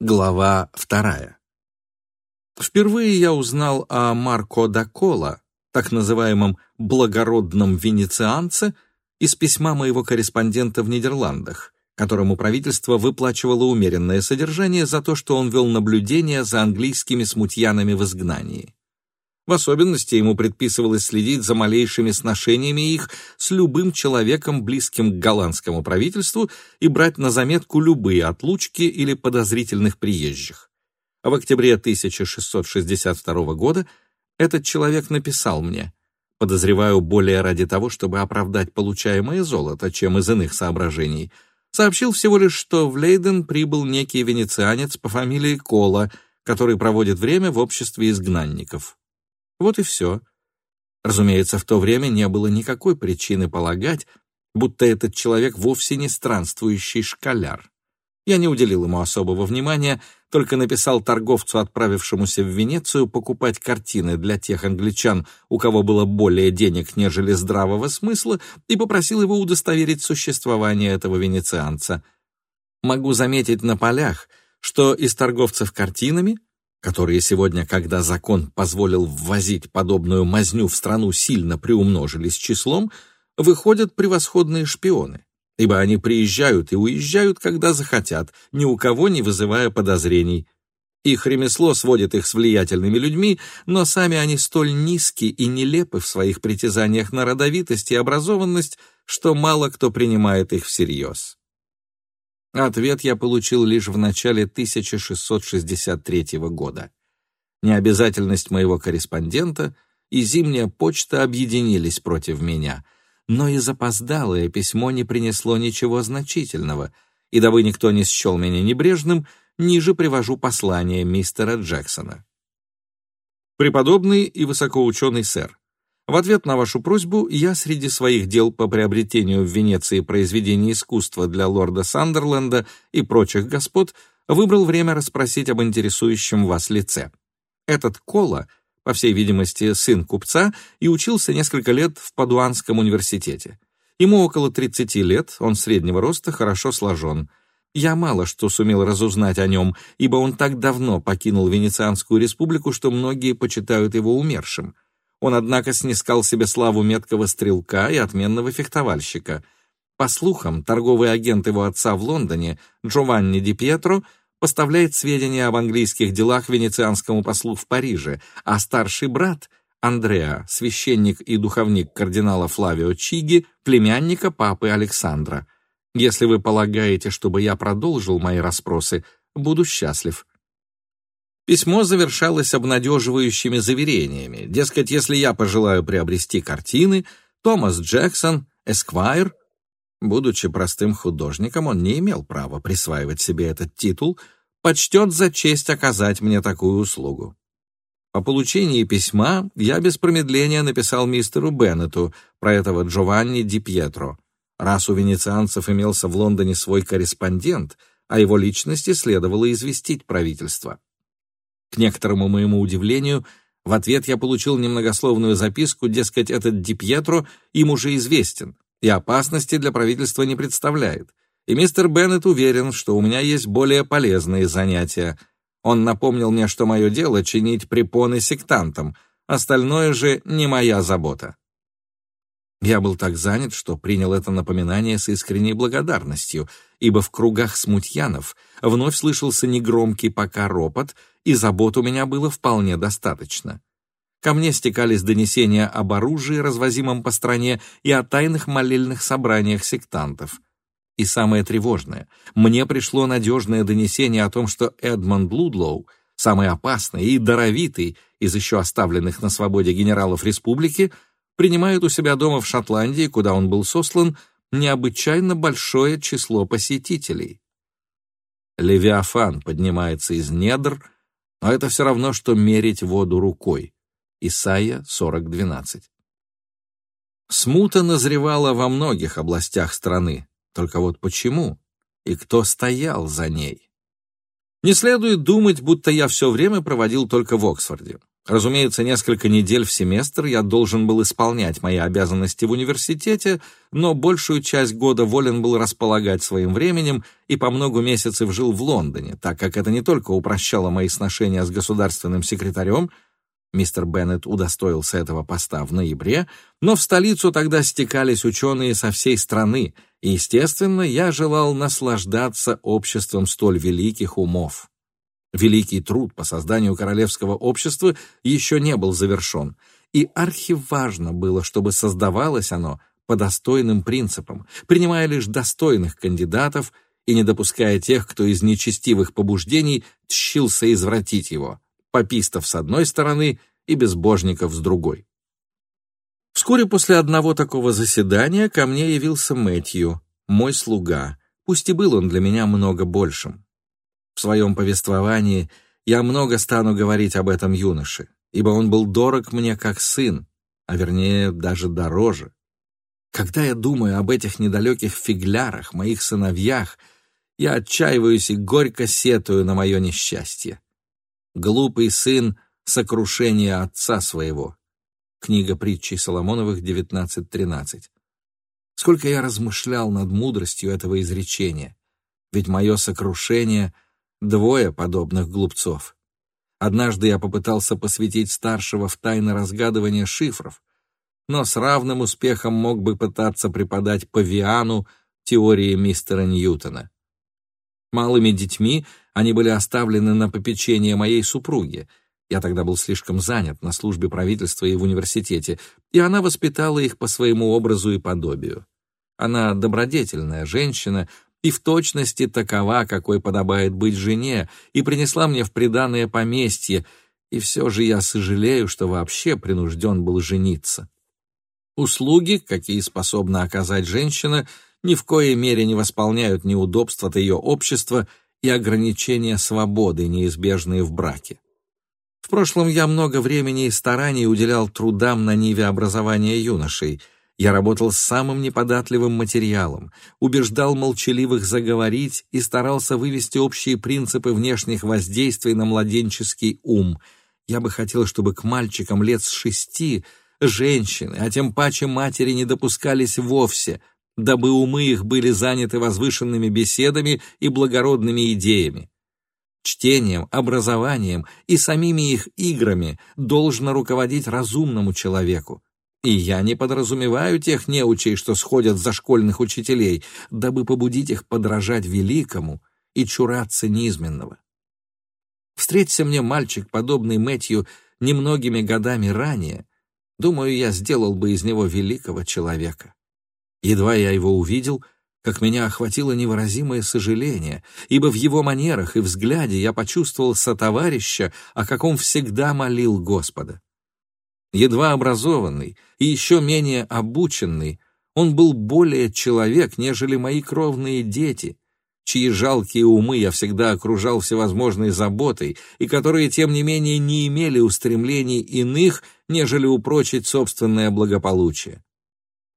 Глава вторая. Впервые я узнал о Марко да Кола, так называемом «благородном венецианце», из письма моего корреспондента в Нидерландах, которому правительство выплачивало умеренное содержание за то, что он вел наблюдение за английскими смутьянами в изгнании. В особенности ему предписывалось следить за малейшими сношениями их с любым человеком, близким к голландскому правительству, и брать на заметку любые отлучки или подозрительных приезжих. В октябре 1662 года этот человек написал мне, подозреваю более ради того, чтобы оправдать получаемое золото, чем из иных соображений, сообщил всего лишь, что в Лейден прибыл некий венецианец по фамилии Кола, который проводит время в обществе изгнанников. Вот и все. Разумеется, в то время не было никакой причины полагать, будто этот человек вовсе не странствующий школяр. Я не уделил ему особого внимания, только написал торговцу, отправившемуся в Венецию, покупать картины для тех англичан, у кого было более денег, нежели здравого смысла, и попросил его удостоверить существование этого венецианца. Могу заметить на полях, что из торговцев картинами которые сегодня, когда закон позволил ввозить подобную мазню в страну, сильно приумножились числом, выходят превосходные шпионы, ибо они приезжают и уезжают, когда захотят, ни у кого не вызывая подозрений. Их ремесло сводит их с влиятельными людьми, но сами они столь низки и нелепы в своих притязаниях на родовитость и образованность, что мало кто принимает их всерьез. Ответ я получил лишь в начале 1663 года. Необязательность моего корреспондента и зимняя почта объединились против меня, но и запоздалое письмо не принесло ничего значительного, и дабы никто не счел меня небрежным, ниже привожу послание мистера Джексона. «Преподобный и высокоученый сэр, в ответ на вашу просьбу я среди своих дел по приобретению в Венеции произведений искусства для лорда Сандерленда и прочих господ выбрал время расспросить об интересующем вас лице. Этот Кола, по всей видимости, сын купца и учился несколько лет в Падуанском университете. Ему около 30 лет, он среднего роста, хорошо сложен. Я мало что сумел разузнать о нем, ибо он так давно покинул Венецианскую республику, что многие почитают его умершим. Он, однако, снискал себе славу меткого стрелка и отменного фехтовальщика. По слухам, торговый агент его отца в Лондоне, Джованни Ди Пьетро, поставляет сведения об английских делах венецианскому послу в Париже, а старший брат, Андреа, священник и духовник кардинала Флавио Чиги, племянника папы Александра. Если вы полагаете, чтобы я продолжил мои расспросы, буду счастлив. Письмо завершалось обнадеживающими заверениями. Дескать, если я пожелаю приобрести картины, Томас Джексон, Эсквайр, будучи простым художником, он не имел права присваивать себе этот титул, почтет за честь оказать мне такую услугу. По получении письма я без промедления написал мистеру Беннету про этого Джованни Ди Пьетро. Раз у венецианцев имелся в Лондоне свой корреспондент, о его личности следовало известить правительство. К некоторому моему удивлению, в ответ я получил немногословную записку, дескать, этот Ди Пьетро им уже известен и опасности для правительства не представляет. И мистер Беннет уверен, что у меня есть более полезные занятия. Он напомнил мне, что мое дело — чинить препоны сектантам, остальное же не моя забота. Я был так занят, что принял это напоминание с искренней благодарностью, ибо в кругах смутьянов вновь слышался негромкий пока ропот, и забот у меня было вполне достаточно. Ко мне стекались донесения об оружии, развозимом по стране, и о тайных молельных собраниях сектантов. И самое тревожное, мне пришло надежное донесение о том, что Эдмонд Лудлоу, самый опасный и даровитый из еще оставленных на свободе генералов республики, принимает у себя дома в Шотландии, куда он был сослан, необычайно большое число посетителей. Левиафан поднимается из недр, но это все равно, что мерить воду рукой. Исайя 40.12. Смута назревала во многих областях страны, только вот почему и кто стоял за ней? Не следует думать, будто я все время проводил только в Оксфорде. Разумеется, несколько недель в семестр я должен был исполнять мои обязанности в университете, но большую часть года волен был располагать своим временем и по много месяцев жил в Лондоне, так как это не только упрощало мои сношения с государственным секретарем, мистер Беннет удостоился этого поста в ноябре, но в столицу тогда стекались ученые со всей страны, и, естественно, я желал наслаждаться обществом столь великих умов. Великий труд по созданию королевского общества еще не был завершен, и архиважно было, чтобы создавалось оно по достойным принципам, принимая лишь достойных кандидатов и не допуская тех, кто из нечестивых побуждений тщился извратить его, попистов с одной стороны и безбожников с другой. Вскоре после одного такого заседания ко мне явился Мэтью, мой слуга, пусть и был он для меня много большим. В своем повествовании я много стану говорить об этом юноше, ибо он был дорог мне как сын, а вернее даже дороже. Когда я думаю об этих недалеких фиглярах, моих сыновьях, я отчаиваюсь и горько сетую на мое несчастье. Глупый сын — сокрушение отца своего. Книга притчей Соломоновых, 19.13. Сколько я размышлял над мудростью этого изречения. Ведь мое сокрушение — Двое подобных глупцов. Однажды я попытался посвятить старшего в тайны разгадывания шифров, но с равным успехом мог бы пытаться преподать Павиану теории мистера Ньютона. Малыми детьми они были оставлены на попечение моей супруги. Я тогда был слишком занят на службе правительства и в университете, и она воспитала их по своему образу и подобию. Она добродетельная женщина, и в точности такова, какой подобает быть жене, и принесла мне в приданое поместье, и все же я сожалею, что вообще принужден был жениться. Услуги, какие способна оказать женщина, ни в коей мере не восполняют неудобств от ее общества и ограничения свободы, неизбежные в браке. В прошлом я много времени и стараний уделял трудам на ниве образования юношей — я работал с самым неподатливым материалом, убеждал молчаливых заговорить и старался вывести общие принципы внешних воздействий на младенческий ум. Я бы хотел, чтобы к мальчикам лет с шести женщины, а тем паче матери не допускались вовсе, дабы умы их были заняты возвышенными беседами и благородными идеями. Чтением, образованием и самими их играми должно руководить разумному человеку. И я не подразумеваю тех неучей, что сходят за школьных учителей, дабы побудить их подражать великому и чураться низменного. Встреться мне мальчик, подобный Мэтью, немногими годами ранее, думаю, я сделал бы из него великого человека. Едва я его увидел, как меня охватило невыразимое сожаление, ибо в его манерах и взгляде я почувствовал сотоварища, о каком всегда молил Господа едва образованный и еще менее обученный, он был более человек, нежели мои кровные дети, чьи жалкие умы я всегда окружал всевозможной заботой и которые, тем не менее, не имели устремлений иных, нежели упрочить собственное благополучие.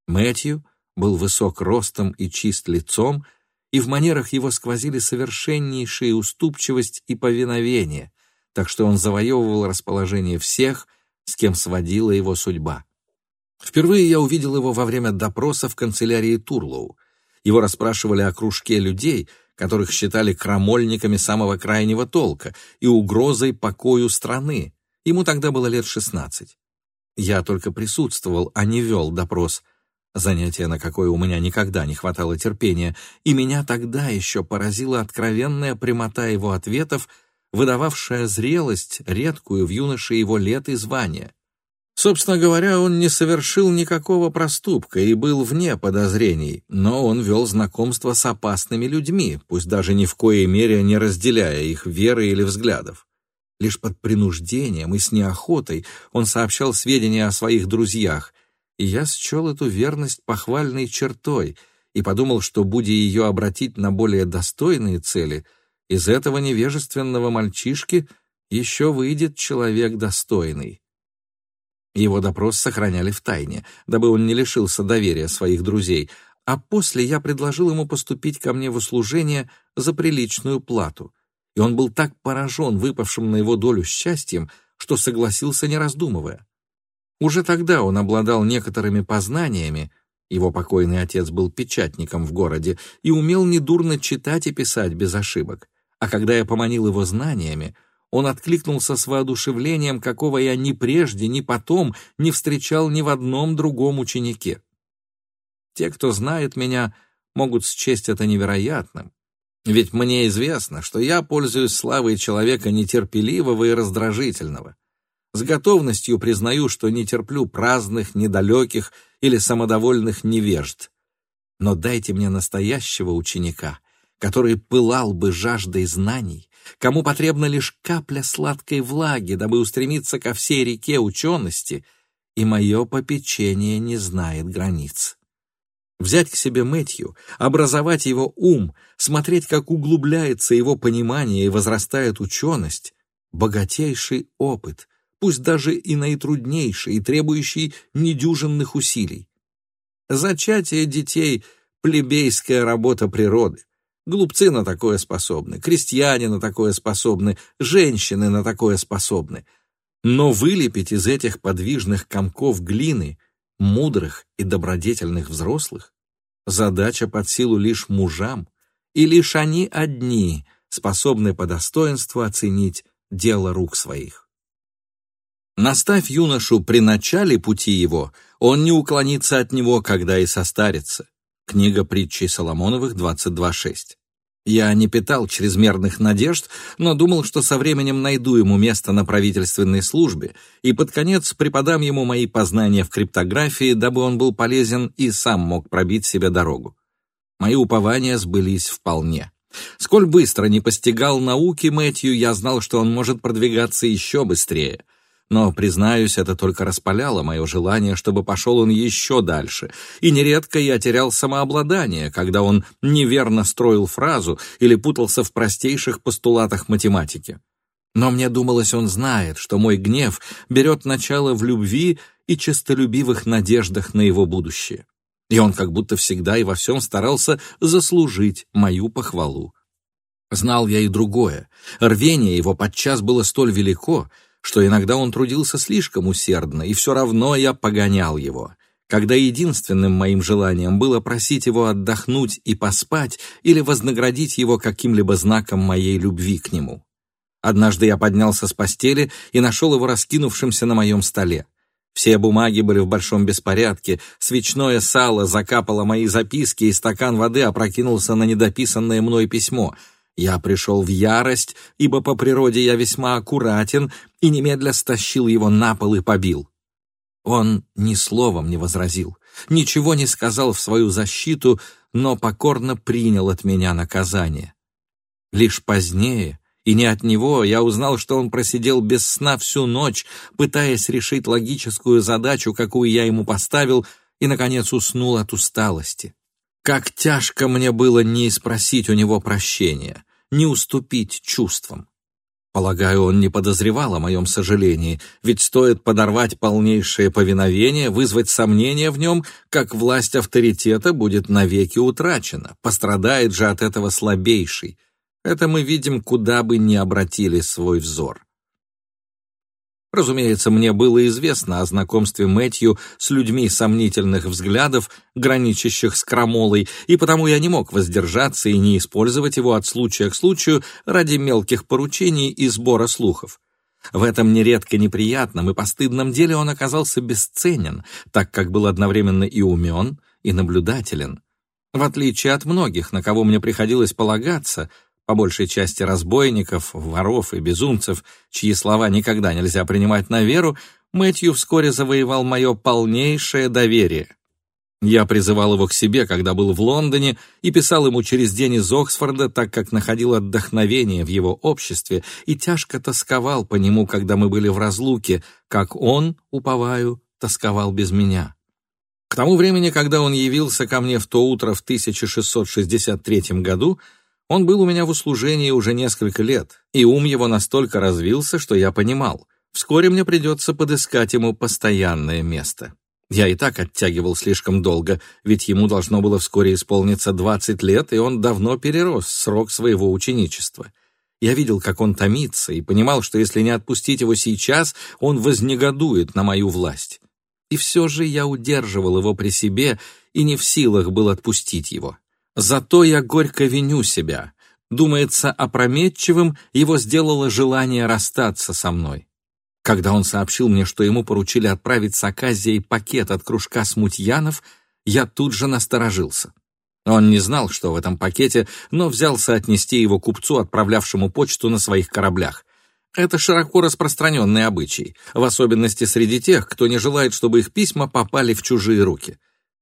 Мэтью был высок ростом и чист лицом, и в манерах его сквозили совершеннейшая уступчивость и повиновение, так что он завоевывал расположение всех — с кем сводила его судьба. Впервые я увидел его во время допроса в канцелярии Турлоу. Его расспрашивали о кружке людей, которых считали крамольниками самого крайнего толка и угрозой покою страны. Ему тогда было лет шестнадцать. Я только присутствовал, а не вел допрос. Занятие, на какое у меня никогда не хватало терпения, и меня тогда еще поразила откровенная прямота его ответов выдававшая зрелость, редкую в юноше его лет и звания. Собственно говоря, он не совершил никакого проступка и был вне подозрений, но он вел знакомство с опасными людьми, пусть даже ни в коей мере не разделяя их веры или взглядов. Лишь под принуждением и с неохотой он сообщал сведения о своих друзьях, и я счел эту верность похвальной чертой и подумал, что, будя ее обратить на более достойные цели — из этого невежественного мальчишки еще выйдет человек достойный. Его допрос сохраняли в тайне, дабы он не лишился доверия своих друзей, а после я предложил ему поступить ко мне в услужение за приличную плату. И он был так поражен выпавшим на его долю счастьем, что согласился, не раздумывая. Уже тогда он обладал некоторыми познаниями, его покойный отец был печатником в городе и умел недурно читать и писать без ошибок. А когда я поманил его знаниями, он откликнулся с воодушевлением, какого я ни прежде, ни потом не встречал ни в одном другом ученике. Те, кто знает меня, могут счесть это невероятным. Ведь мне известно, что я пользуюсь славой человека нетерпеливого и раздражительного. С готовностью признаю, что не терплю праздных, недалеких или самодовольных невежд. Но дайте мне настоящего ученика, который пылал бы жаждой знаний, кому потребна лишь капля сладкой влаги, дабы устремиться ко всей реке учености, и мое попечение не знает границ. Взять к себе Мэтью, образовать его ум, смотреть, как углубляется его понимание и возрастает ученость — богатейший опыт, пусть даже и наитруднейший, и требующий недюжинных усилий. Зачатие детей — плебейская работа природы. Глупцы на такое способны, крестьяне на такое способны, женщины на такое способны. Но вылепить из этих подвижных комков глины мудрых и добродетельных взрослых задача под силу лишь мужам, и лишь они одни способны по достоинству оценить дело рук своих. Наставь юношу при начале пути его, он не уклонится от него, когда и состарится. Книга притчей Соломоновых 22.6. Я не питал чрезмерных надежд, но думал, что со временем найду ему место на правительственной службе и под конец преподам ему мои познания в криптографии, дабы он был полезен и сам мог пробить себе дорогу. Мои упования сбылись вполне. Сколь быстро не постигал науки Мэтью, я знал, что он может продвигаться еще быстрее — но, признаюсь, это только распаляло мое желание, чтобы пошел он еще дальше, и нередко я терял самообладание, когда он неверно строил фразу или путался в простейших постулатах математики. Но мне думалось, он знает, что мой гнев берет начало в любви и честолюбивых надеждах на его будущее. И он как будто всегда и во всем старался заслужить мою похвалу. Знал я и другое. Рвение его подчас было столь велико, что иногда он трудился слишком усердно, и все равно я погонял его, когда единственным моим желанием было просить его отдохнуть и поспать или вознаградить его каким-либо знаком моей любви к нему. Однажды я поднялся с постели и нашел его раскинувшимся на моем столе. Все бумаги были в большом беспорядке, свечное сало закапало мои записки, и стакан воды опрокинулся на недописанное мной письмо — я пришел в ярость, ибо по природе я весьма аккуратен, и немедля стащил его на пол и побил. Он ни словом не возразил, ничего не сказал в свою защиту, но покорно принял от меня наказание. Лишь позднее, и не от него, я узнал, что он просидел без сна всю ночь, пытаясь решить логическую задачу, какую я ему поставил, и, наконец, уснул от усталости. Как тяжко мне было не спросить у него прощения не уступить чувствам. Полагаю, он не подозревал о моем сожалении, ведь стоит подорвать полнейшее повиновение, вызвать сомнения в нем, как власть авторитета будет навеки утрачена, пострадает же от этого слабейший. Это мы видим, куда бы ни обратили свой взор. Разумеется, мне было известно о знакомстве Мэтью с людьми сомнительных взглядов, граничащих с крамолой, и потому я не мог воздержаться и не использовать его от случая к случаю ради мелких поручений и сбора слухов. В этом нередко неприятном и постыдном деле он оказался бесценен, так как был одновременно и умен, и наблюдателен. В отличие от многих, на кого мне приходилось полагаться — по большей части разбойников, воров и безумцев, чьи слова никогда нельзя принимать на веру, Мэтью вскоре завоевал мое полнейшее доверие. Я призывал его к себе, когда был в Лондоне, и писал ему через день из Оксфорда, так как находил отдохновение в его обществе и тяжко тосковал по нему, когда мы были в разлуке, как он, уповаю, тосковал без меня. К тому времени, когда он явился ко мне в то утро в 1663 году, он был у меня в услужении уже несколько лет, и ум его настолько развился, что я понимал, вскоре мне придется подыскать ему постоянное место. Я и так оттягивал слишком долго, ведь ему должно было вскоре исполниться 20 лет, и он давно перерос срок своего ученичества. Я видел, как он томится, и понимал, что если не отпустить его сейчас, он вознегодует на мою власть. И все же я удерживал его при себе и не в силах был отпустить его. Зато я горько виню себя. Думается, опрометчивым его сделало желание расстаться со мной. Когда он сообщил мне, что ему поручили отправить с Аказией пакет от кружка смутьянов, я тут же насторожился. Он не знал, что в этом пакете, но взялся отнести его купцу, отправлявшему почту на своих кораблях. Это широко распространенный обычай, в особенности среди тех, кто не желает, чтобы их письма попали в чужие руки.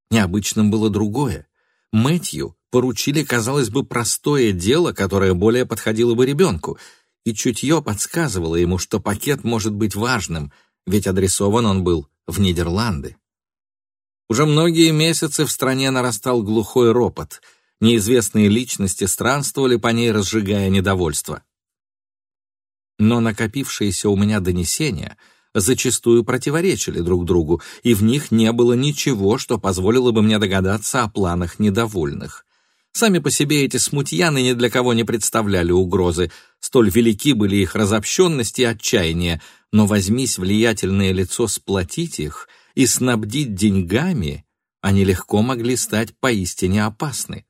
Необычным было другое. Мэтью поручили, казалось бы, простое дело, которое более подходило бы ребенку, и чутье подсказывало ему, что пакет может быть важным, ведь адресован он был в Нидерланды. Уже многие месяцы в стране нарастал глухой ропот. Неизвестные личности странствовали по ней, разжигая недовольство. Но накопившиеся у меня донесения зачастую противоречили друг другу, и в них не было ничего, что позволило бы мне догадаться о планах недовольных. Сами по себе эти смутьяны ни для кого не представляли угрозы, столь велики были их разобщенность и отчаяние, но возьмись влиятельное лицо сплотить их — и снабдить деньгами, они легко могли стать поистине опасны.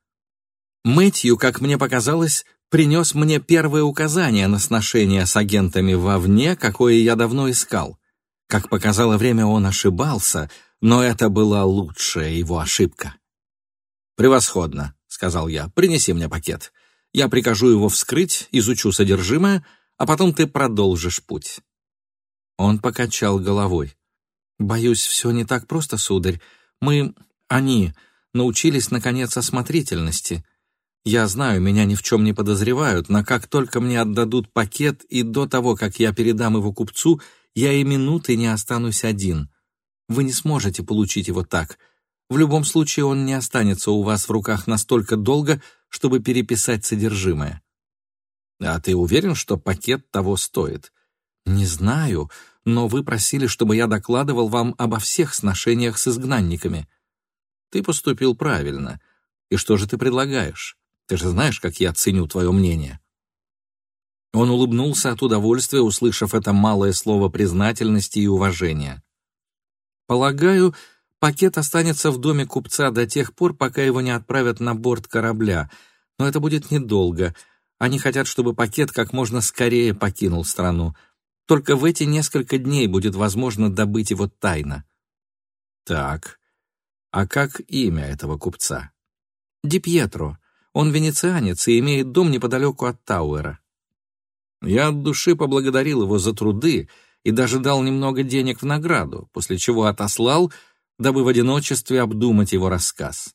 Мэтью, как мне показалось, принес мне первое указание на сношение с агентами вовне, какое я давно искал. Как показало время, он ошибался, но это была лучшая его ошибка. «Превосходно», — сказал я, — «принеси мне пакет. Я прикажу его вскрыть, изучу содержимое, а потом ты продолжишь путь». Он покачал головой. «Боюсь, все не так просто, сударь. Мы, они, научились, наконец, осмотрительности. Я знаю, меня ни в чем не подозревают, но как только мне отдадут пакет, и до того, как я передам его купцу, я и минуты не останусь один. Вы не сможете получить его так. В любом случае он не останется у вас в руках настолько долго, чтобы переписать содержимое». «А ты уверен, что пакет того стоит?» «Не знаю, но вы просили, чтобы я докладывал вам обо всех сношениях с изгнанниками. Ты поступил правильно. И что же ты предлагаешь? Ты же знаешь, как я ценю твое мнение». Он улыбнулся от удовольствия, услышав это малое слово признательности и уважения. «Полагаю, пакет останется в доме купца до тех пор, пока его не отправят на борт корабля, но это будет недолго. Они хотят, чтобы пакет как можно скорее покинул страну. Только в эти несколько дней будет возможно добыть его тайно. Так, а как имя этого купца? Ди Пьетро. Он венецианец и имеет дом неподалеку от Тауэра. Я от души поблагодарил его за труды и даже дал немного денег в награду, после чего отослал, дабы в одиночестве обдумать его рассказ.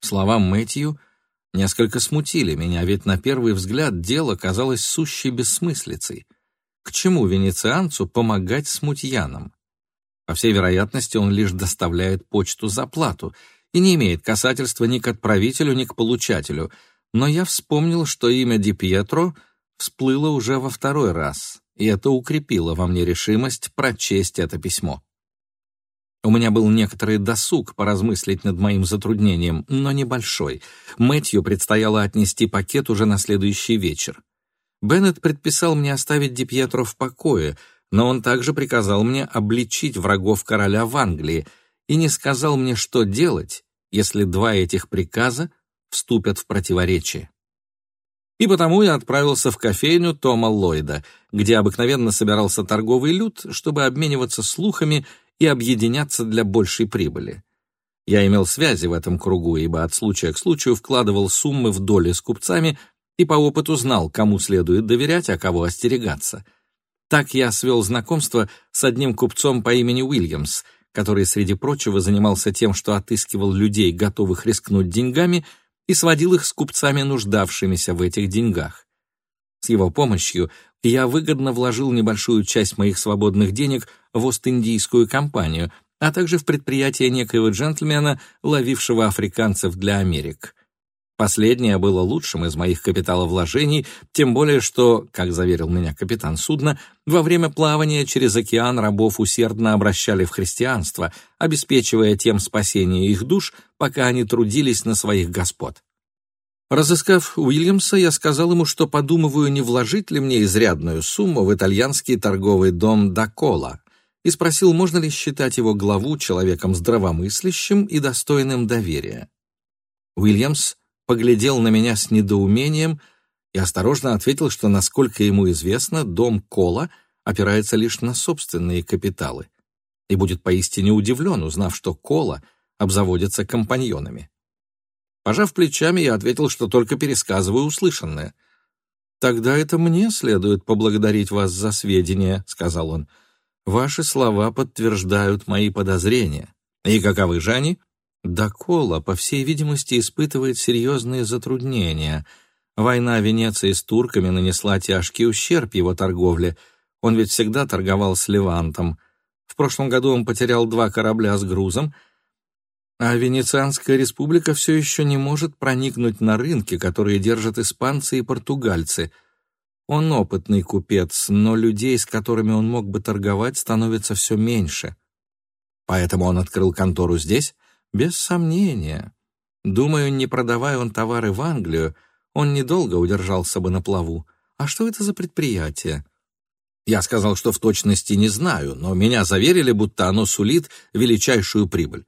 Словам Мэтью несколько смутили меня, ведь на первый взгляд дело казалось сущей бессмыслицей. К чему венецианцу помогать смутьянам? По всей вероятности, он лишь доставляет почту за плату и не имеет касательства ни к отправителю, ни к получателю, но я вспомнил, что имя Ди Пьетро всплыло уже во второй раз, и это укрепило во мне решимость прочесть это письмо. У меня был некоторый досуг поразмыслить над моим затруднением, но небольшой. Мэтью предстояло отнести пакет уже на следующий вечер. Беннет предписал мне оставить Дипьетро в покое, но он также приказал мне обличить врагов короля в Англии и не сказал мне, что делать, если два этих приказа вступят в противоречие. И потому я отправился в кофейню Тома Ллойда, где обыкновенно собирался торговый люд, чтобы обмениваться слухами и объединяться для большей прибыли. Я имел связи в этом кругу, ибо от случая к случаю вкладывал суммы в доли с купцами и по опыту знал, кому следует доверять, а кого остерегаться. Так я свел знакомство с одним купцом по имени Уильямс, который, среди прочего, занимался тем, что отыскивал людей, готовых рискнуть деньгами, и сводил их с купцами, нуждавшимися в этих деньгах. С его помощью я выгодно вложил небольшую часть моих свободных денег в Ост-Индийскую компанию, а также в предприятие некоего джентльмена, ловившего африканцев для Америк. Последнее было лучшим из моих капиталовложений, тем более что, как заверил меня капитан судна, во время плавания через океан рабов усердно обращали в христианство, обеспечивая тем спасение их душ, пока они трудились на своих господ. Разыскав Уильямса, я сказал ему, что подумываю, не вложить ли мне изрядную сумму в итальянский торговый дом «Дакола», и спросил, можно ли считать его главу человеком здравомыслящим и достойным доверия. Уильямс поглядел на меня с недоумением и осторожно ответил, что, насколько ему известно, дом Кола опирается лишь на собственные капиталы и будет поистине удивлен, узнав, что Кола обзаводится компаньонами. Пожав плечами, я ответил, что только пересказываю услышанное. «Тогда это мне следует поблагодарить вас за сведения», — сказал он. «Ваши слова подтверждают мои подозрения. И каковы же они?» Докола, по всей видимости, испытывает серьезные затруднения. Война Венеции с турками нанесла тяжкий ущерб его торговле. Он ведь всегда торговал с Левантом. В прошлом году он потерял два корабля с грузом — а Венецианская республика все еще не может проникнуть на рынки, которые держат испанцы и португальцы. Он опытный купец, но людей, с которыми он мог бы торговать, становится все меньше. Поэтому он открыл контору здесь? Без сомнения. Думаю, не продавая он товары в Англию, он недолго удержался бы на плаву. А что это за предприятие? Я сказал, что в точности не знаю, но меня заверили, будто оно сулит величайшую прибыль.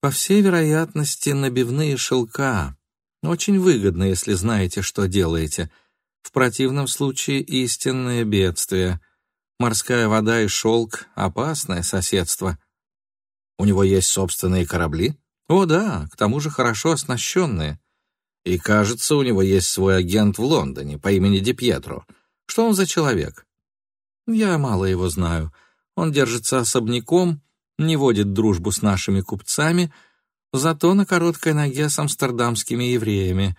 По всей вероятности, набивные шелка. Очень выгодно, если знаете, что делаете. В противном случае истинное бедствие. Морская вода и шелк — опасное соседство. У него есть собственные корабли? О, да, к тому же хорошо оснащенные. И, кажется, у него есть свой агент в Лондоне по имени Ди Пьетро. Что он за человек? Я мало его знаю. Он держится особняком, не водит дружбу с нашими купцами, зато на короткой ноге с амстердамскими евреями.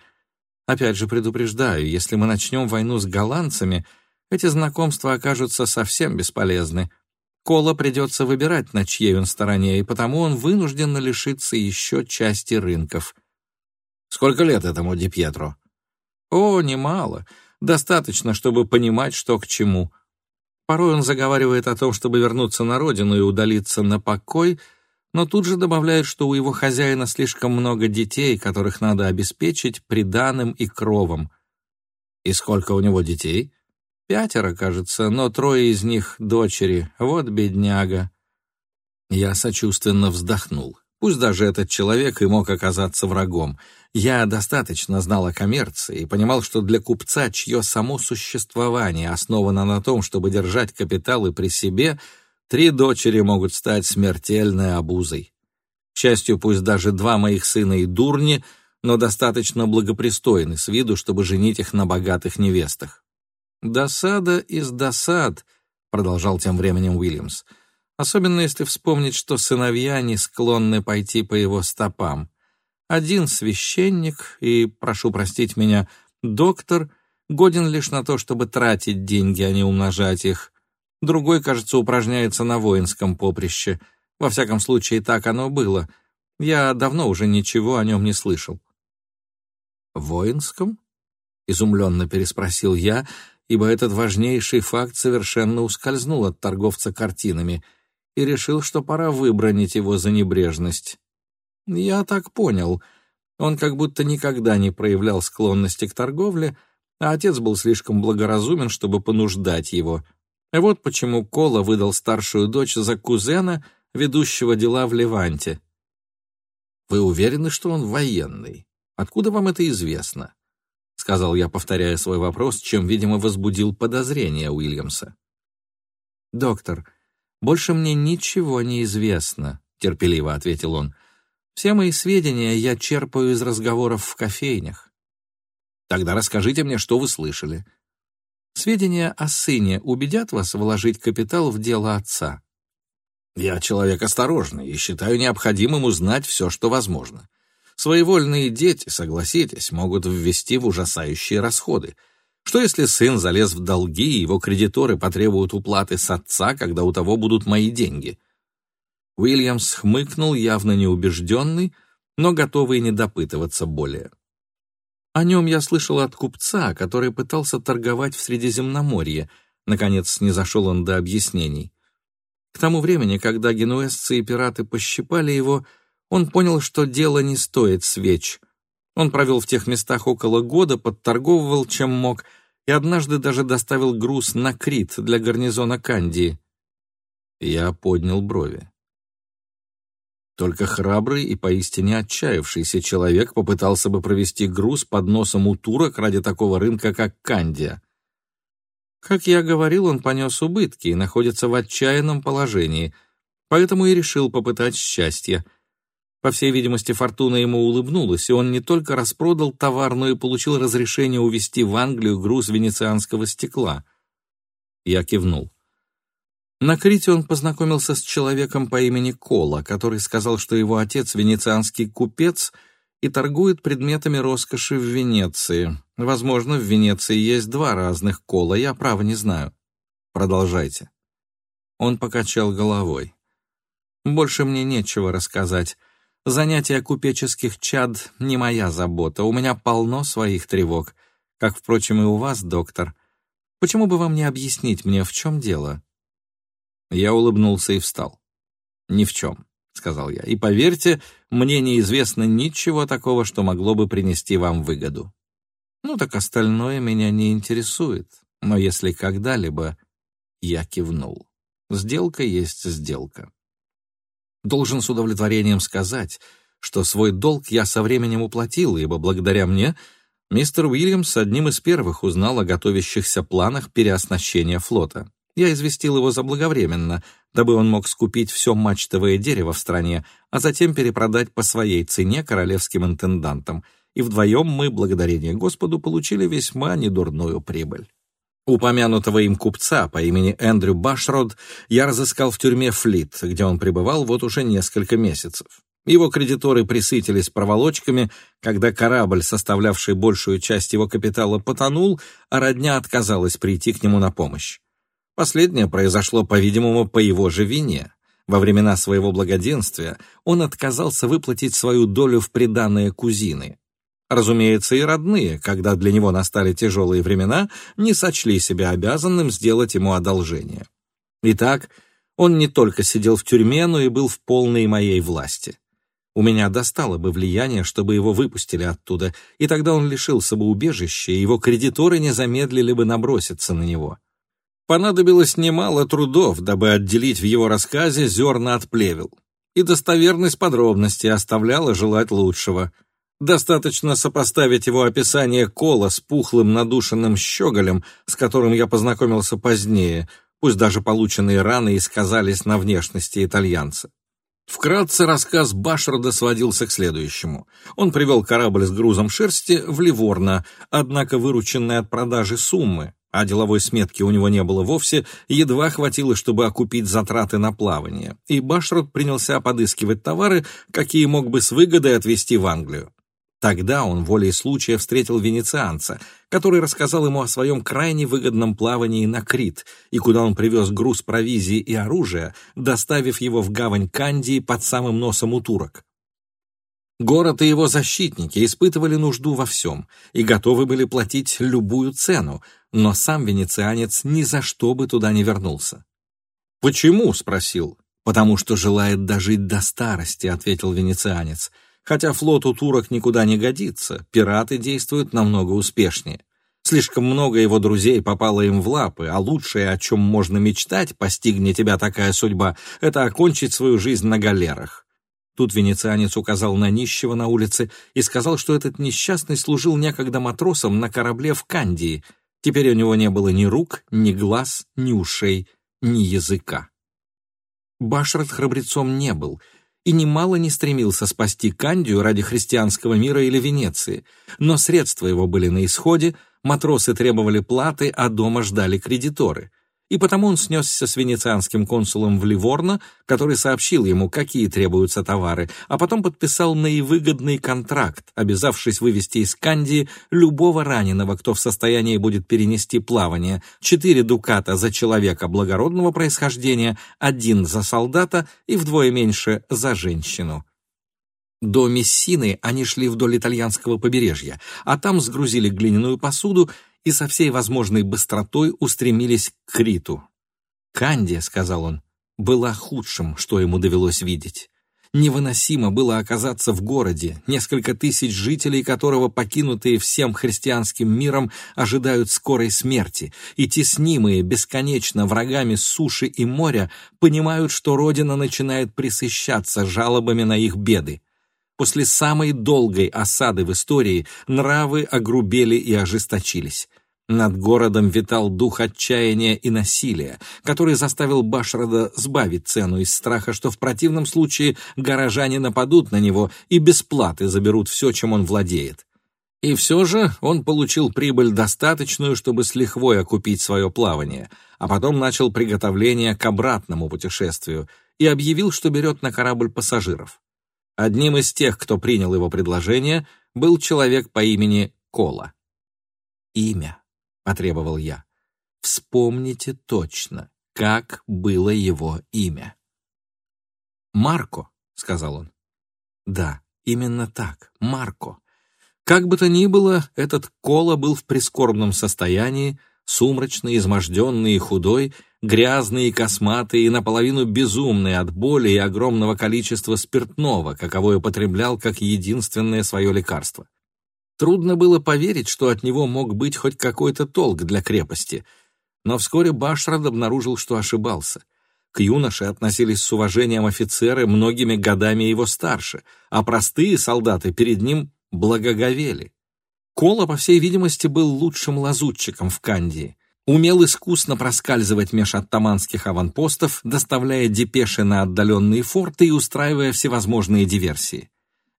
Опять же предупреждаю, если мы начнем войну с голландцами, эти знакомства окажутся совсем бесполезны. Кола придется выбирать, на чьей он стороне, и потому он вынужден лишиться еще части рынков. Сколько лет этому Ди Пьетро? О, немало. Достаточно, чтобы понимать, что к чему. Порой он заговаривает о том, чтобы вернуться на родину и удалиться на покой, но тут же добавляет, что у его хозяина слишком много детей, которых надо обеспечить приданым и кровом. И сколько у него детей? Пятеро, кажется, но трое из них — дочери. Вот бедняга. Я сочувственно вздохнул. Пусть даже этот человек и мог оказаться врагом. Я достаточно знал о коммерции и понимал, что для купца, чье само существование основано на том, чтобы держать капиталы при себе, три дочери могут стать смертельной обузой. К счастью, пусть даже два моих сына и дурни, но достаточно благопристойны с виду, чтобы женить их на богатых невестах. «Досада из досад», — продолжал тем временем Уильямс, — особенно если вспомнить, что сыновья не склонны пойти по его стопам. Один священник и, прошу простить меня, доктор годен лишь на то, чтобы тратить деньги, а не умножать их. Другой, кажется, упражняется на воинском поприще. Во всяком случае, так оно было. Я давно уже ничего о нем не слышал. «Воинском?» — изумленно переспросил я, ибо этот важнейший факт совершенно ускользнул от торговца картинами — и решил, что пора выбронить его за небрежность. Я так понял. Он как будто никогда не проявлял склонности к торговле, а отец был слишком благоразумен, чтобы понуждать его. Вот почему Кола выдал старшую дочь за кузена, ведущего дела в Леванте. «Вы уверены, что он военный? Откуда вам это известно?» — сказал я, повторяя свой вопрос, чем, видимо, возбудил подозрение Уильямса. «Доктор, «Больше мне ничего не известно», — терпеливо ответил он. «Все мои сведения я черпаю из разговоров в кофейнях». «Тогда расскажите мне, что вы слышали». «Сведения о сыне убедят вас вложить капитал в дело отца?» «Я человек осторожный и считаю необходимым узнать все, что возможно. Своевольные дети, согласитесь, могут ввести в ужасающие расходы — что если сын залез в долги, и его кредиторы потребуют уплаты с отца, когда у того будут мои деньги? Уильямс хмыкнул, явно неубежденный, но готовый не допытываться более. О нем я слышал от купца, который пытался торговать в Средиземноморье. Наконец, не зашел он до объяснений. К тому времени, когда генуэзцы и пираты пощипали его, он понял, что дело не стоит свеч. Он провел в тех местах около года, подторговывал чем мог, и однажды даже доставил груз на Крит для гарнизона Кандии. Я поднял брови. Только храбрый и поистине отчаявшийся человек попытался бы провести груз под носом у турок ради такого рынка, как Кандия. Как я говорил, он понес убытки и находится в отчаянном положении, поэтому и решил попытать счастье. По всей видимости, фортуна ему улыбнулась, и он не только распродал товар, но и получил разрешение увезти в Англию груз венецианского стекла. Я кивнул. На Крите он познакомился с человеком по имени Кола, который сказал, что его отец венецианский купец и торгует предметами роскоши в Венеции. Возможно, в Венеции есть два разных Кола, я право не знаю. Продолжайте. Он покачал головой. Больше мне нечего рассказать. Занятие купеческих чад не моя забота, у меня полно своих тревог, как, впрочем, и у вас, доктор. Почему бы вам не объяснить мне, в чем дело?» Я улыбнулся и встал. «Ни в чем», — сказал я. «И поверьте, мне неизвестно ничего такого, что могло бы принести вам выгоду. Ну так остальное меня не интересует. Но если когда-либо...» Я кивнул. «Сделка есть сделка». Должен с удовлетворением сказать, что свой долг я со временем уплатил, ибо благодаря мне мистер Уильямс одним из первых узнал о готовящихся планах переоснащения флота. Я известил его заблаговременно, дабы он мог скупить все мачтовое дерево в стране, а затем перепродать по своей цене королевским интендантам, и вдвоем мы, благодарение Господу, получили весьма недурную прибыль. Упомянутого им купца по имени Эндрю Башрод я разыскал в тюрьме Флит, где он пребывал вот уже несколько месяцев. Его кредиторы присытились проволочками, когда корабль, составлявший большую часть его капитала, потонул, а родня отказалась прийти к нему на помощь. Последнее произошло, по-видимому, по его же вине. Во времена своего благоденствия он отказался выплатить свою долю в приданное кузины. Разумеется, и родные, когда для него настали тяжелые времена, не сочли себя обязанным сделать ему одолжение. Итак, он не только сидел в тюрьме, но и был в полной моей власти. У меня достало бы влияние, чтобы его выпустили оттуда, и тогда он лишился бы убежища, и его кредиторы не замедлили бы наброситься на него. Понадобилось немало трудов, дабы отделить в его рассказе зерна от плевел. И достоверность подробностей оставляла желать лучшего. Достаточно сопоставить его описание кола с пухлым надушенным щеголем, с которым я познакомился позднее, пусть даже полученные раны и сказались на внешности итальянца. Вкратце рассказ Башарда сводился к следующему. Он привел корабль с грузом шерсти в Ливорно, однако вырученные от продажи суммы, а деловой сметки у него не было вовсе, едва хватило, чтобы окупить затраты на плавание, и Башрот принялся подыскивать товары, какие мог бы с выгодой отвезти в Англию. Тогда он волей случая встретил венецианца, который рассказал ему о своем крайне выгодном плавании на Крит и куда он привез груз провизии и оружия, доставив его в гавань Кандии под самым носом у турок. Город и его защитники испытывали нужду во всем и готовы были платить любую цену, но сам венецианец ни за что бы туда не вернулся. «Почему?» — спросил. «Потому что желает дожить до старости», — ответил венецианец. «Хотя флот у турок никуда не годится, пираты действуют намного успешнее. Слишком много его друзей попало им в лапы, а лучшее, о чем можно мечтать, постигнет тебя такая судьба, это окончить свою жизнь на галерах. Тут венецианец указал на нищего на улице и сказал, что этот несчастный служил некогда матросом на корабле в Кандии. Теперь у него не было ни рук, ни глаз, ни ушей, ни языка. Башрат храбрецом не был и немало не стремился спасти Кандию ради христианского мира или Венеции, но средства его были на исходе, матросы требовали платы, а дома ждали кредиторы — и потому он снесся с венецианским консулом в Ливорно, который сообщил ему, какие требуются товары, а потом подписал наивыгодный контракт, обязавшись вывести из Кандии любого раненого, кто в состоянии будет перенести плавание, четыре дуката за человека благородного происхождения, один за солдата и вдвое меньше за женщину. До Мессины они шли вдоль итальянского побережья, а там сгрузили глиняную посуду и со всей возможной быстротой устремились к Криту. «Канди», — сказал он, — была худшим, что ему довелось видеть. Невыносимо было оказаться в городе, несколько тысяч жителей которого, покинутые всем христианским миром, ожидают скорой смерти, и теснимые бесконечно врагами суши и моря понимают, что Родина начинает присыщаться жалобами на их беды. После самой долгой осады в истории нравы огрубели и ожесточились. Над городом витал дух отчаяния и насилия, который заставил Башрада сбавить цену из страха, что в противном случае горожане нападут на него и без платы заберут все, чем он владеет. И все же он получил прибыль достаточную, чтобы с лихвой окупить свое плавание, а потом начал приготовление к обратному путешествию и объявил, что берет на корабль пассажиров. Одним из тех, кто принял его предложение, был человек по имени Кола. Имя. — потребовал я. «Вспомните точно, как было его имя». «Марко», — сказал он. «Да, именно так, Марко. Как бы то ни было, этот Кола был в прискорбном состоянии, сумрачный, изможденный и худой, грязный и косматый, и наполовину безумный от боли и огромного количества спиртного, каковое употреблял как единственное свое лекарство. Трудно было поверить, что от него мог быть хоть какой-то толк для крепости. Но вскоре Башрад обнаружил, что ошибался. К юноше относились с уважением офицеры многими годами его старше, а простые солдаты перед ним благоговели. Кола, по всей видимости, был лучшим лазутчиком в Кандии. Умел искусно проскальзывать меж оттаманских аванпостов, доставляя депеши на отдаленные форты и устраивая всевозможные диверсии.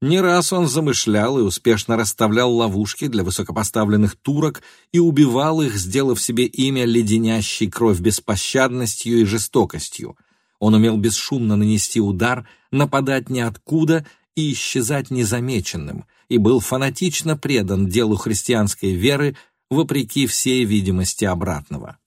Не раз он замышлял и успешно расставлял ловушки для высокопоставленных турок и убивал их, сделав себе имя леденящей кровь беспощадностью и жестокостью. Он умел бесшумно нанести удар, нападать ниоткуда и исчезать незамеченным, и был фанатично предан делу христианской веры, вопреки всей видимости обратного.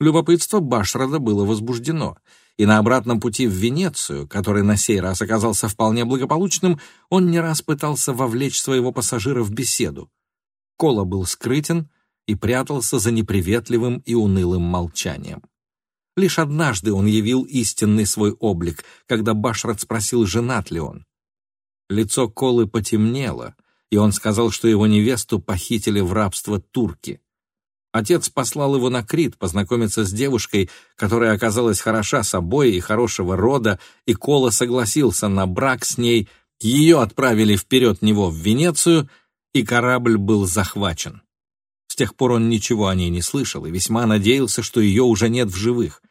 Любопытство Башрада было возбуждено — и на обратном пути в Венецию, который на сей раз оказался вполне благополучным, он не раз пытался вовлечь своего пассажира в беседу. Кола был скрытен и прятался за неприветливым и унылым молчанием. Лишь однажды он явил истинный свой облик, когда Башрат спросил, женат ли он. Лицо Колы потемнело, и он сказал, что его невесту похитили в рабство турки. Отец послал его на Крит познакомиться с девушкой, которая оказалась хороша собой и хорошего рода, и Кола согласился на брак с ней, ее отправили вперед него в Венецию, и корабль был захвачен. С тех пор он ничего о ней не слышал и весьма надеялся, что ее уже нет в живых.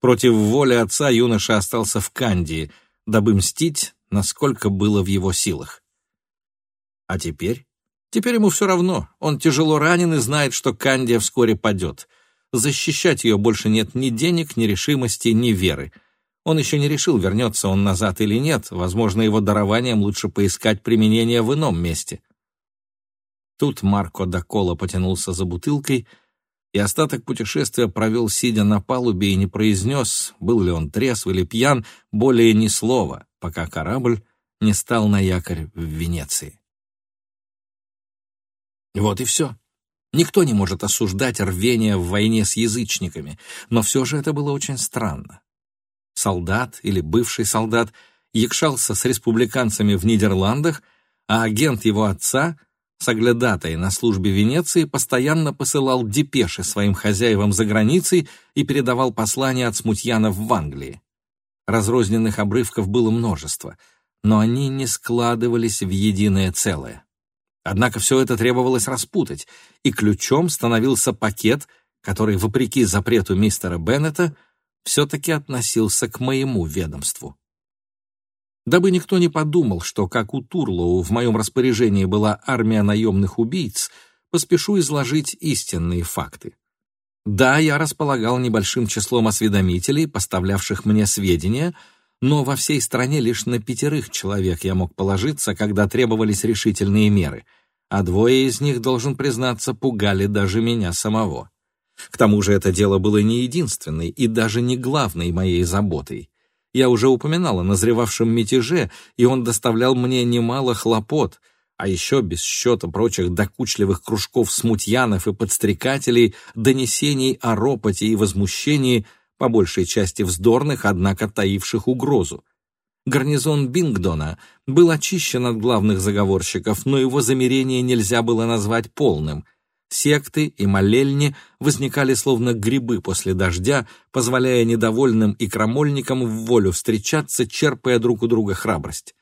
Против воли отца юноша остался в Кандии, дабы мстить, насколько было в его силах. А теперь Теперь ему все равно. Он тяжело ранен и знает, что Кандия вскоре падет. Защищать ее больше нет ни денег, ни решимости, ни веры. Он еще не решил, вернется он назад или нет. Возможно, его дарованием лучше поискать применение в ином месте. Тут Марко Дакола потянулся за бутылкой, и остаток путешествия провел, сидя на палубе, и не произнес, был ли он трезв или пьян, более ни слова, пока корабль не стал на якорь в Венеции. Вот и все. Никто не может осуждать рвение в войне с язычниками, но все же это было очень странно. Солдат или бывший солдат якшался с республиканцами в Нидерландах, а агент его отца, соглядатай на службе Венеции, постоянно посылал депеши своим хозяевам за границей и передавал послания от смутьянов в Англии. Разрозненных обрывков было множество, но они не складывались в единое целое. Однако все это требовалось распутать, и ключом становился пакет, который, вопреки запрету мистера Беннета, все-таки относился к моему ведомству. Дабы никто не подумал, что, как у Турлоу, в моем распоряжении была армия наемных убийц, поспешу изложить истинные факты. Да, я располагал небольшим числом осведомителей, поставлявших мне сведения — но во всей стране лишь на пятерых человек я мог положиться, когда требовались решительные меры, а двое из них, должен признаться, пугали даже меня самого. К тому же это дело было не единственной и даже не главной моей заботой. Я уже упоминал о назревавшем мятеже, и он доставлял мне немало хлопот, а еще без счета прочих докучливых кружков смутьянов и подстрекателей, донесений о ропоте и возмущении — по большей части вздорных, однако таивших угрозу. Гарнизон Бингдона был очищен от главных заговорщиков, но его замерение нельзя было назвать полным. Секты и молельни возникали словно грибы после дождя, позволяя недовольным и крамольникам в волю встречаться, черпая друг у друга храбрость.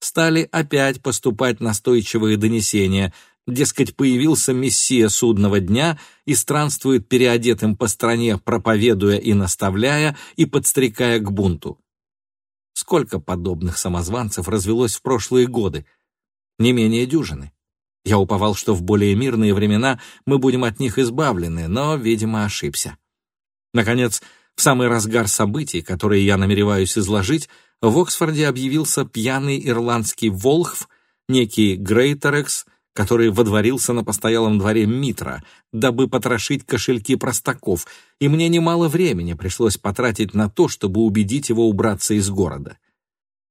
Стали опять поступать настойчивые донесения, дескать, появился мессия судного дня и странствует переодетым по стране, проповедуя и наставляя, и подстрекая к бунту. Сколько подобных самозванцев развелось в прошлые годы? Не менее дюжины. Я уповал, что в более мирные времена мы будем от них избавлены, но, видимо, ошибся. Наконец, в самый разгар событий, которые я намереваюсь изложить, в Оксфорде объявился пьяный ирландский волхв, некий Грейтерекс, который водворился на постоялом дворе Митра, дабы потрошить кошельки простаков, и мне немало времени пришлось потратить на то, чтобы убедить его убраться из города.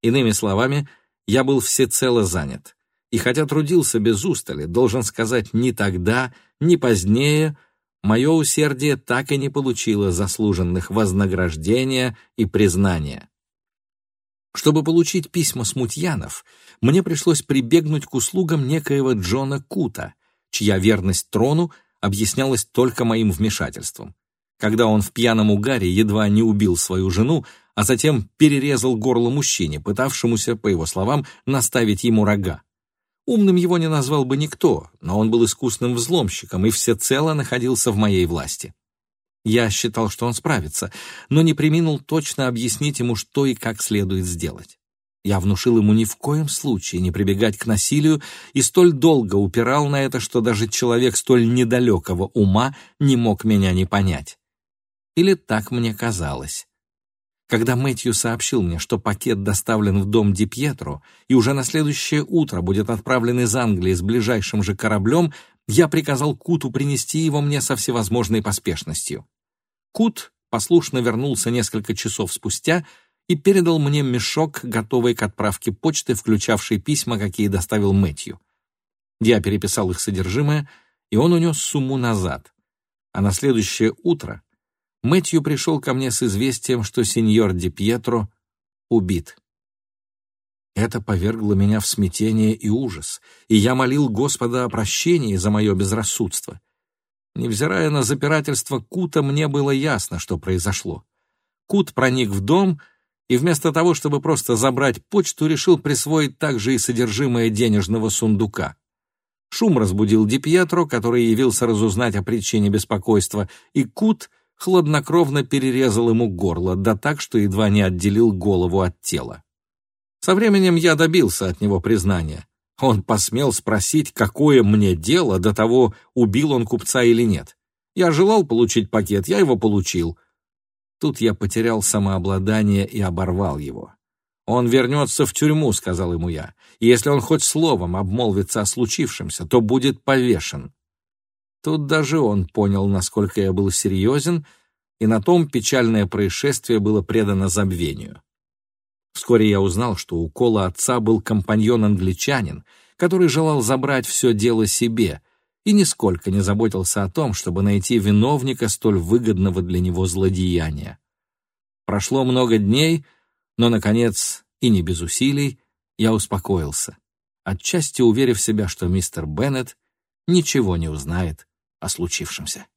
Иными словами, я был всецело занят. И хотя трудился без устали, должен сказать, ни тогда, ни позднее, мое усердие так и не получило заслуженных вознаграждения и признания. Чтобы получить письма смутьянов, мне пришлось прибегнуть к услугам некоего Джона Кута, чья верность трону объяснялась только моим вмешательством. Когда он в пьяном угаре едва не убил свою жену, а затем перерезал горло мужчине, пытавшемуся, по его словам, наставить ему рога. Умным его не назвал бы никто, но он был искусным взломщиком и всецело находился в моей власти. Я считал, что он справится, но не приминул точно объяснить ему, что и как следует сделать. Я внушил ему ни в коем случае не прибегать к насилию и столь долго упирал на это, что даже человек столь недалекого ума не мог меня не понять. Или так мне казалось. Когда Мэтью сообщил мне, что пакет доставлен в дом Ди Пьетро и уже на следующее утро будет отправлен из Англии с ближайшим же кораблем, я приказал Куту принести его мне со всевозможной поспешностью. Кут послушно вернулся несколько часов спустя и передал мне мешок, готовый к отправке почты, включавший письма, какие доставил Мэтью. Я переписал их содержимое, и он унес сумму назад. А на следующее утро Мэтью пришел ко мне с известием, что сеньор Ди Пьетро убит. Это повергло меня в смятение и ужас, и я молил Господа о прощении за мое безрассудство. Невзирая на запирательство Кута, мне было ясно, что произошло. Кут проник в дом и вместо того, чтобы просто забрать почту, решил присвоить также и содержимое денежного сундука. Шум разбудил Ди Пьетро, который явился разузнать о причине беспокойства, и Кут хладнокровно перерезал ему горло, да так, что едва не отделил голову от тела. Со временем я добился от него признания. Он посмел спросить, какое мне дело до того, убил он купца или нет. Я желал получить пакет, я его получил. Тут я потерял самообладание и оборвал его. «Он вернется в тюрьму», — сказал ему я, «и если он хоть словом обмолвится о случившемся, то будет повешен». Тут даже он понял, насколько я был серьезен, и на том печальное происшествие было предано забвению. Вскоре я узнал, что у Кола отца был компаньон-англичанин, который желал забрать все дело себе и нисколько не заботился о том, чтобы найти виновника столь выгодного для него злодеяния. Прошло много дней, но, наконец, и не без усилий, я успокоился, отчасти уверив себя, что мистер Беннет ничего не узнает о случившемся.